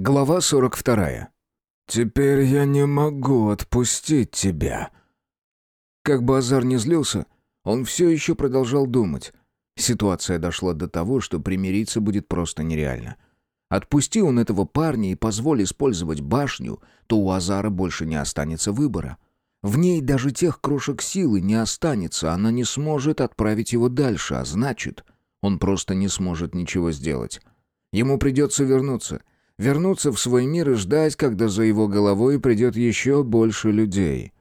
Глава 42. «Теперь я не могу отпустить тебя». Как бы Азар не злился, он все еще продолжал думать. Ситуация дошла до того, что примириться будет просто нереально. Отпусти он этого парня и позволь использовать башню, то у Азара больше не останется выбора. В ней даже тех крошек силы не останется, она не сможет отправить его дальше, а значит, он просто не сможет ничего сделать. Ему придется вернуться. Вернуться в свой мир и ждать, когда за его головой придет еще больше людей.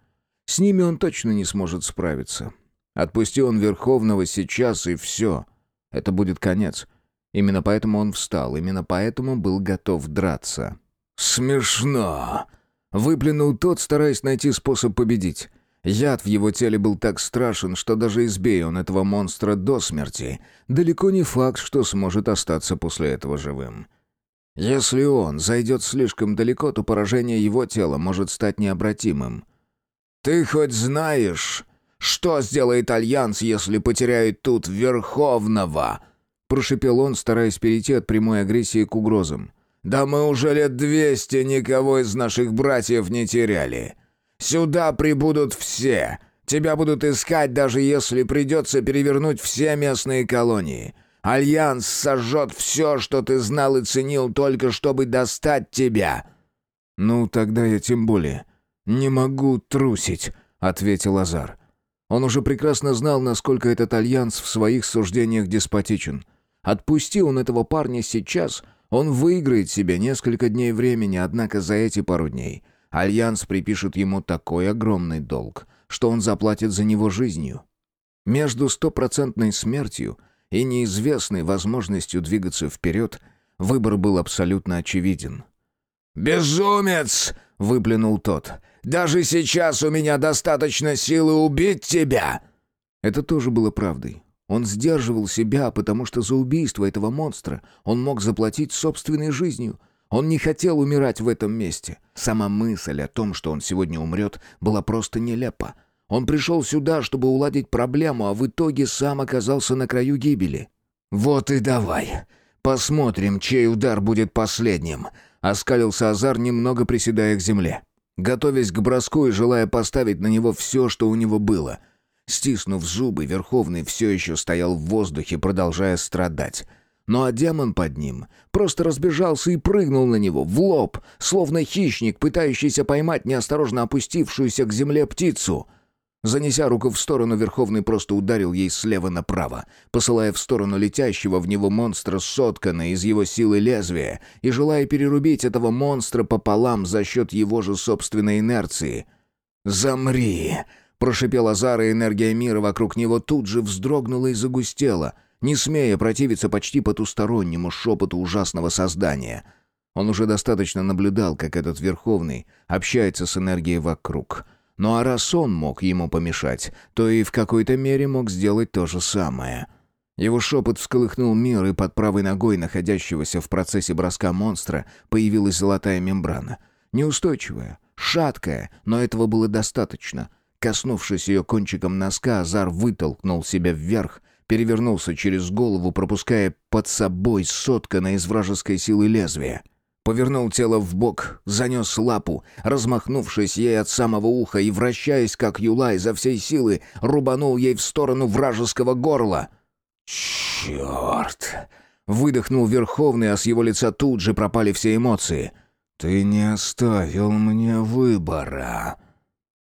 С ними он точно не сможет справиться. Отпусти он Верховного сейчас, и все. Это будет конец. Именно поэтому он встал, именно поэтому был готов драться. «Смешно!» — выплюнул тот, стараясь найти способ победить. Яд в его теле был так страшен, что даже избей он этого монстра до смерти, далеко не факт, что сможет остаться после этого живым. Если он зайдет слишком далеко, то поражение его тела может стать необратимым. «Ты хоть знаешь, что сделает Альянс, если потеряет тут Верховного?» Прошипел он, стараясь перейти от прямой агрессии к угрозам. «Да мы уже лет двести никого из наших братьев не теряли. Сюда прибудут все. Тебя будут искать, даже если придется перевернуть все местные колонии. Альянс сожжет все, что ты знал и ценил, только чтобы достать тебя». «Ну, тогда я тем более не могу трусить», — ответил Азар. Он уже прекрасно знал, насколько этот альянс в своих суждениях деспотичен. Отпусти он этого парня сейчас, он выиграет себе несколько дней времени, однако за эти пару дней — Альянс припишет ему такой огромный долг, что он заплатит за него жизнью. Между стопроцентной смертью и неизвестной возможностью двигаться вперед выбор был абсолютно очевиден. «Безумец!» — выплюнул тот. «Даже сейчас у меня достаточно силы убить тебя!» Это тоже было правдой. Он сдерживал себя, потому что за убийство этого монстра он мог заплатить собственной жизнью, он не хотел умирать в этом месте. Сама мысль о том, что он сегодня умрет, была просто нелепа. Он пришел сюда, чтобы уладить проблему, а в итоге сам оказался на краю гибели. «Вот и давай. Посмотрим, чей удар будет последним», — оскалился Азар, немного приседая к земле. Готовясь к броску и желая поставить на него все, что у него было. Стиснув зубы, Верховный все еще стоял в воздухе, продолжая страдать. Ну а демон под ним просто разбежался и прыгнул на него в лоб, словно хищник, пытающийся поймать неосторожно опустившуюся к земле птицу. Занеся руку в сторону, Верховный просто ударил ей слева направо, посылая в сторону летящего в него монстра сотканное из его силы лезвие и желая перерубить этого монстра пополам за счет его же собственной инерции. «Замри!» — прошипел Азар, и энергия мира вокруг него тут же вздрогнула и загустела — не смея противиться почти потустороннему шепоту ужасного создания. Он уже достаточно наблюдал, как этот Верховный общается с энергией вокруг. Ну а раз он мог ему помешать, то и в какой-то мере мог сделать то же самое. Его шепот всколыхнул мир, и под правой ногой находящегося в процессе броска монстра появилась золотая мембрана. Неустойчивая, шаткая, но этого было достаточно. Коснувшись ее кончиком носка, Азар вытолкнул себя вверх, перевернулся через голову, пропуская под собой сотканное из вражеской силы лезвие. Повернул тело в бок, занес лапу, размахнувшись ей от самого уха и, вращаясь как юла изо всей силы, рубанул ей в сторону вражеского горла. «Черт!» — выдохнул Верховный, а с его лица тут же пропали все эмоции. «Ты не оставил мне выбора!»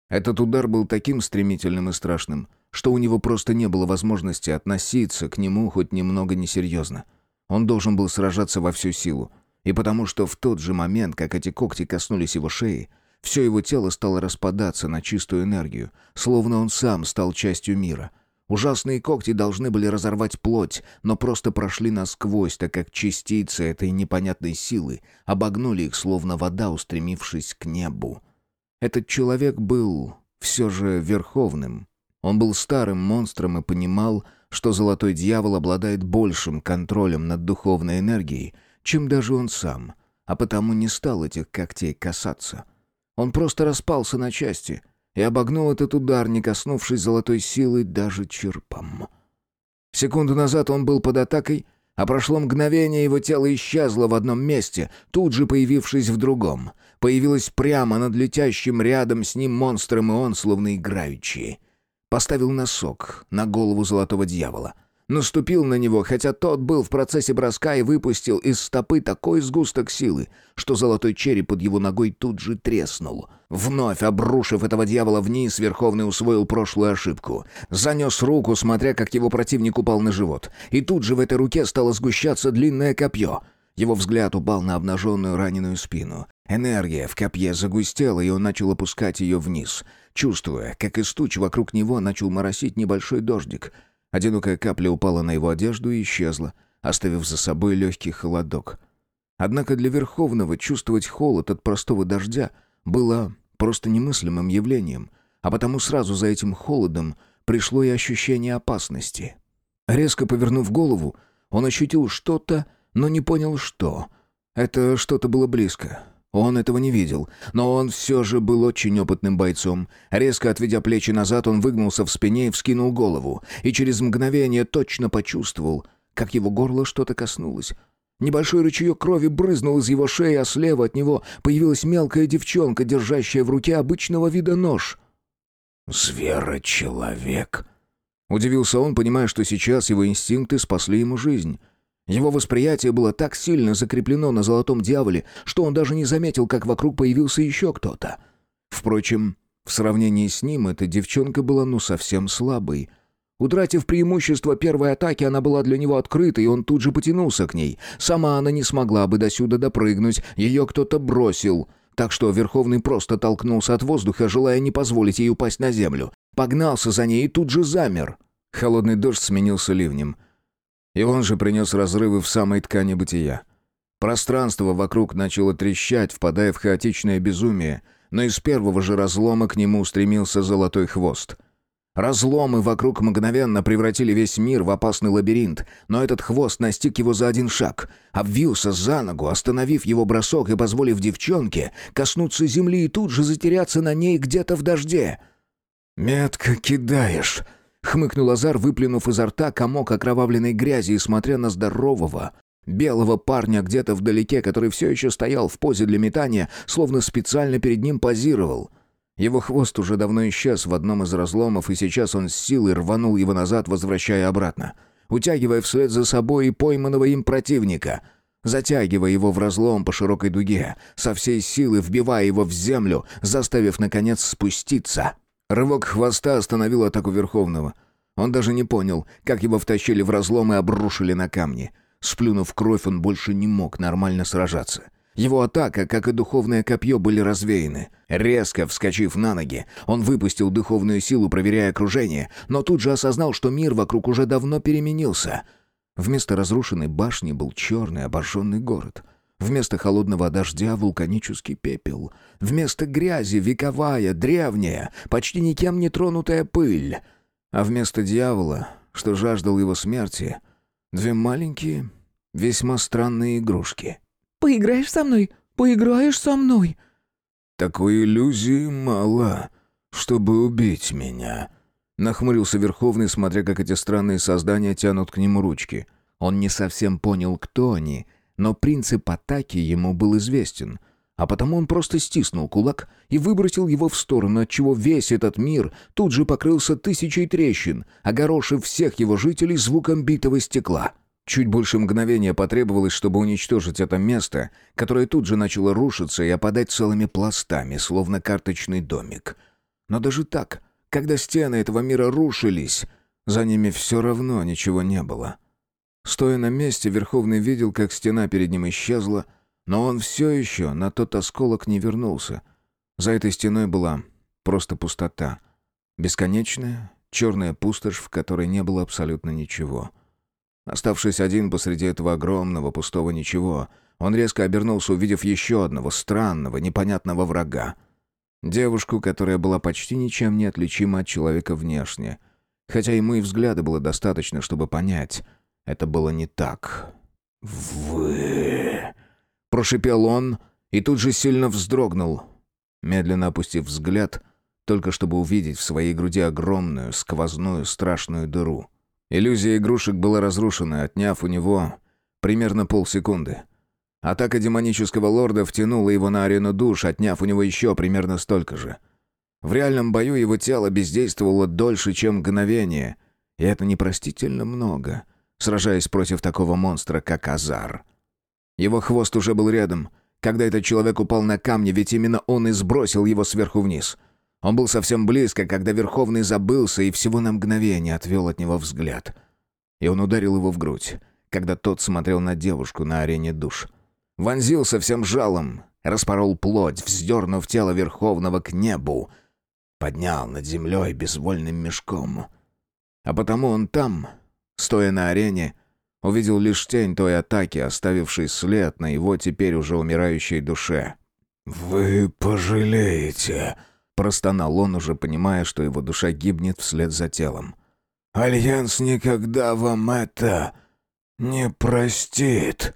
Этот удар был таким стремительным и страшным — что у него просто не было возможности относиться к нему хоть немного несерьезно. Он должен был сражаться во всю силу. И потому что в тот же момент, как эти когти коснулись его шеи, все его тело стало распадаться на чистую энергию, словно он сам стал частью мира. Ужасные когти должны были разорвать плоть, но просто прошли насквозь, так как частицы этой непонятной силы обогнули их, словно вода, устремившись к небу. Этот человек был все же верховным, он был старым монстром и понимал, что Золотой Дьявол обладает большим контролем над духовной энергией, чем даже он сам, а потому не стал этих когтей касаться. Он просто распался на части и обогнул этот удар, не коснувшись золотой силы даже черпом. Секунду назад он был под атакой, А прошло мгновение, его тело исчезло в одном месте, тут же появившись в другом. Появилось прямо над летящим рядом с ним монстром, и он, словно играющий, поставил носок на голову золотого дьявола. Наступил на него, хотя тот был в процессе броска и выпустил из стопы такой сгусток силы, что золотой череп под его ногой тут же треснул. Вновь обрушив этого дьявола вниз, Верховный усвоил прошлую ошибку. Занес руку, смотря как его противник упал на живот. И тут же в этой руке стало сгущаться длинное копье. Его взгляд упал на обнаженную раненую спину. Энергия в копье загустела, и он начал опускать ее вниз, чувствуя, как из туч вокруг него начал моросить небольшой дождик — Одинокая капля упала на его одежду и исчезла, оставив за собой легкий холодок. Однако для Верховного чувствовать холод от простого дождя было просто немыслимым явлением, а потому сразу за этим холодом пришло и ощущение опасности. Резко повернув голову, он ощутил что-то, но не понял, что. Это что-то было близко. Он этого не видел, но он все же был очень опытным бойцом. Резко отведя плечи назад, он выгнулся в спине и вскинул голову, и через мгновение точно почувствовал, как его горло что-то коснулось. Небольшой ручеек крови брызнул из его шеи, а слева от него появилась мелкая девчонка, держащая в руке обычного вида нож. «Зверочеловек!» Удивился он, понимая, что сейчас его инстинкты спасли ему жизнь. Его восприятие было так сильно закреплено на золотом дьяволе, что он даже не заметил, как вокруг появился еще кто-то. Впрочем, в сравнении с ним эта девчонка была ну совсем слабой. Утратив преимущество первой атаки, она была для него открыта, и он тут же потянулся к ней. Сама она не смогла бы досюда допрыгнуть, ее кто-то бросил. Так что Верховный просто толкнулся от воздуха, желая не позволить ей упасть на землю. Погнался за ней и тут же замер. Холодный дождь сменился ливнем. И он же принес разрывы в самой ткани бытия. Пространство вокруг начало трещать, впадая в хаотичное безумие, но из первого же разлома к нему устремился золотой хвост. Разломы вокруг мгновенно превратили весь мир в опасный лабиринт, но этот хвост настиг его за один шаг, обвился за ногу, остановив его бросок и позволив девчонке коснуться земли и тут же затеряться на ней где-то в дожде. «Метко кидаешь», Хмыкнул Азар, выплюнув изо рта комок окровавленной грязи и смотря на здорового, белого парня где-то вдалеке, который все еще стоял в позе для метания, словно специально перед ним позировал. Его хвост уже давно исчез в одном из разломов, и сейчас он с силой рванул его назад, возвращая обратно, утягивая вслед за собой и пойманного им противника — затягивая его в разлом по широкой дуге, со всей силы вбивая его в землю, заставив, наконец, спуститься. Рывок хвоста остановил атаку Верховного. Он даже не понял, как его втащили в разлом и обрушили на камни. Сплюнув кровь, он больше не мог нормально сражаться. Его атака, как и духовное копье, были развеяны. Резко вскочив на ноги, он выпустил духовную силу, проверяя окружение, но тут же осознал, что мир вокруг уже давно переменился. Вместо разрушенной башни был черный обожженный город — Вместо холодного дождя вулканический пепел. Вместо грязи вековая, древняя, почти никем не тронутая пыль. А вместо дьявола, что жаждал его смерти, две маленькие, весьма странные игрушки. «Поиграешь со мной? Поиграешь со мной?» «Такой иллюзии мало, чтобы убить меня», — нахмурился Верховный, смотря как эти странные создания тянут к нему ручки. Он не совсем понял, кто они — но принцип атаки ему был известен, а потому он просто стиснул кулак и выбросил его в сторону, отчего весь этот мир тут же покрылся тысячей трещин, огорошив всех его жителей звуком битого стекла. Чуть больше мгновения потребовалось, чтобы уничтожить это место, которое тут же начало рушиться и опадать целыми пластами, словно карточный домик. Но даже так, когда стены этого мира рушились, за ними все равно ничего не было. Стоя на месте, Верховный видел, как стена перед ним исчезла, но он все еще на тот осколок не вернулся. За этой стеной была просто пустота. Бесконечная, черная пустошь, в которой не было абсолютно ничего. Оставшись один посреди этого огромного пустого ничего, он резко обернулся, увидев еще одного странного, непонятного врага. Девушку, которая была почти ничем не отличима от человека внешне. Хотя ему и взгляда было достаточно, чтобы понять — это было не так. «Вы...» — прошипел он и тут же сильно вздрогнул. Медленно опустив взгляд, только чтобы увидеть в своей груди огромную, сквозную, страшную дыру. Иллюзия игрушек была разрушена, отняв у него Примерно полсекунды. Атака демонического лорда втянула его на арену душ, отняв у него еще примерно столько же. В реальном бою его тело бездействовало дольше, чем мгновение, и это непростительно много, сражаясь против такого монстра, как Азар. Его хвост уже был рядом, когда этот человек упал на камни, ведь именно он и сбросил его сверху вниз. Он был совсем близко, когда Верховный забылся и всего на мгновение отвел от него взгляд. И он ударил его в грудь когда тот смотрел на девушку на арене душ. Вонзился всем жалом, распорол плоть, вздернув тело Верховного к небу, поднял над землей безвольным мешком. А потому он там, стоя на арене, увидел лишь тень той атаки, оставившей след на его теперь уже умирающей душе. «Вы пожалеете», — простонал он, уже понимая, что его душа гибнет вслед за телом. «Альянс никогда вам это не простит».